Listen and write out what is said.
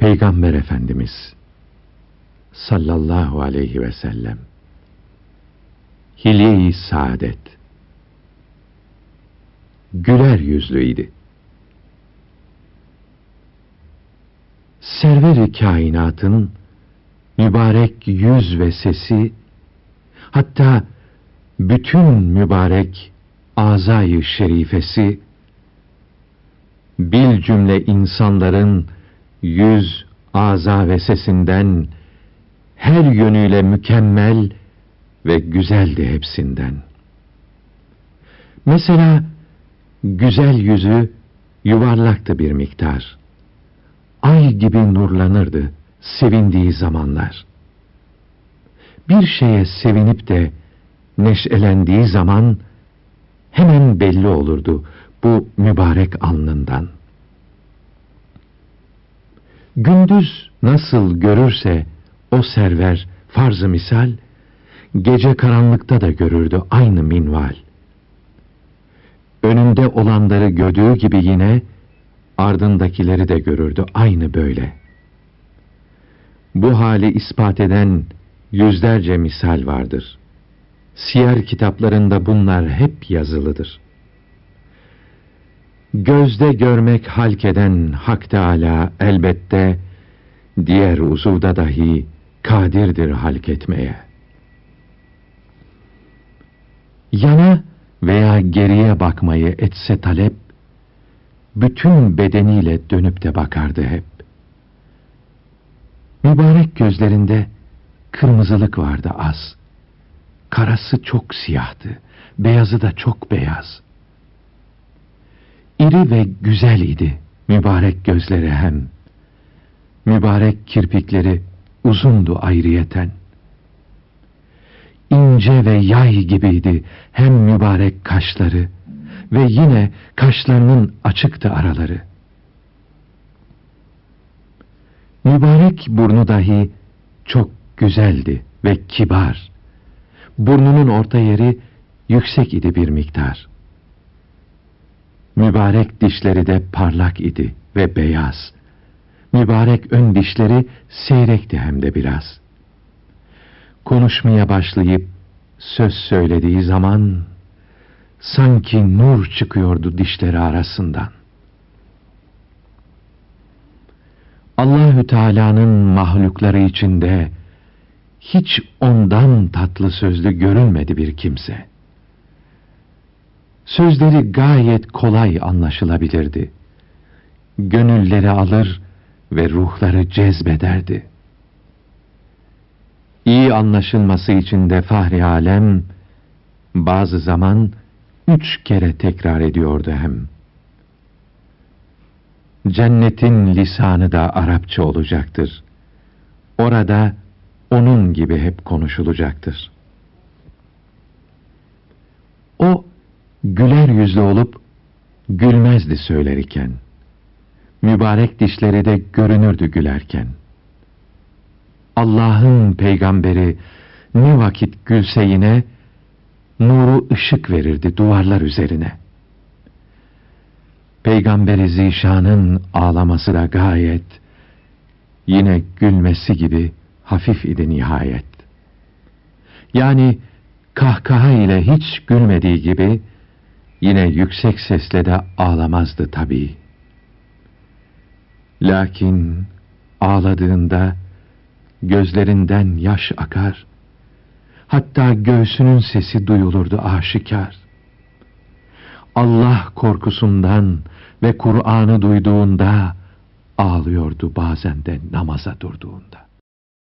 Peygamber Efendimiz sallallahu aleyhi ve sellem hilye-i saadet güler yüzlüydi. Server-i kainatın mübarek yüz ve sesi hatta bütün mübarek azayı şerifesi bil cümle insanların yüz, aza ve sesinden her yönüyle mükemmel ve güzeldi hepsinden. Mesela güzel yüzü yuvarlaktı bir miktar. Ay gibi nurlanırdı sevindiği zamanlar. Bir şeye sevinip de neşelendiği zaman hemen belli olurdu bu mübarek alnından. Gündüz nasıl görürse o server farz misal, gece karanlıkta da görürdü aynı minval. Önünde olanları gördüğü gibi yine, ardındakileri de görürdü aynı böyle. Bu hali ispat eden yüzlerce misal vardır. Siyer kitaplarında bunlar hep yazılıdır. Gözde görmek halkeden Hak Teâlâ elbette, diğer uzuvda dahi kadirdir halk etmeye. Yana veya geriye bakmayı etse talep, bütün bedeniyle dönüp de bakardı hep. Mübarek gözlerinde kırmızılık vardı az. Karası çok siyahtı, beyazı da çok beyaz. İri ve güzel idi mübarek gözleri hem. Mübarek kirpikleri uzundu ayrıyeten. İnce ve yay gibiydi hem mübarek kaşları ve yine kaşlarının açıktı araları. Mübarek burnu dahi çok güzeldi ve kibar. Burnunun orta yeri yüksek idi bir miktar. Mübarek dişleri de parlak idi ve beyaz. Mübarek ön dişleri seyrekti hem de biraz. Konuşmaya başlayıp söz söylediği zaman sanki nur çıkıyordu dişleri arasından. Allahü Teala'nın mahlukları içinde hiç ondan tatlı sözlü görülmedi bir kimse. Sözleri gayet kolay anlaşılabilirdi. Gönülleri alır ve ruhları cezbederdi. İyi anlaşılması için de Fahri Alem bazı zaman üç kere tekrar ediyordu hem. Cennetin lisanı da Arapça olacaktır. Orada onun gibi hep konuşulacaktır. O güler yüzlü olup gülmezdi söylerken. Mübarek dişleri de görünürdü gülerken. Allah'ın peygamberi ne vakit gülse yine nuru ışık verirdi duvarlar üzerine. Peygamberi Zişan'ın ağlaması da gayet yine gülmesi gibi hafif idi nihayet. Yani kahkaha ile hiç gülmediği gibi yine yüksek sesle de ağlamazdı tabii. Lakin ağladığında gözlerinden yaş akar, hatta göğsünün sesi duyulurdu aşikar. Allah korkusundan ve Kur'an'ı duyduğunda ağlıyordu bazen de namaza durduğunda.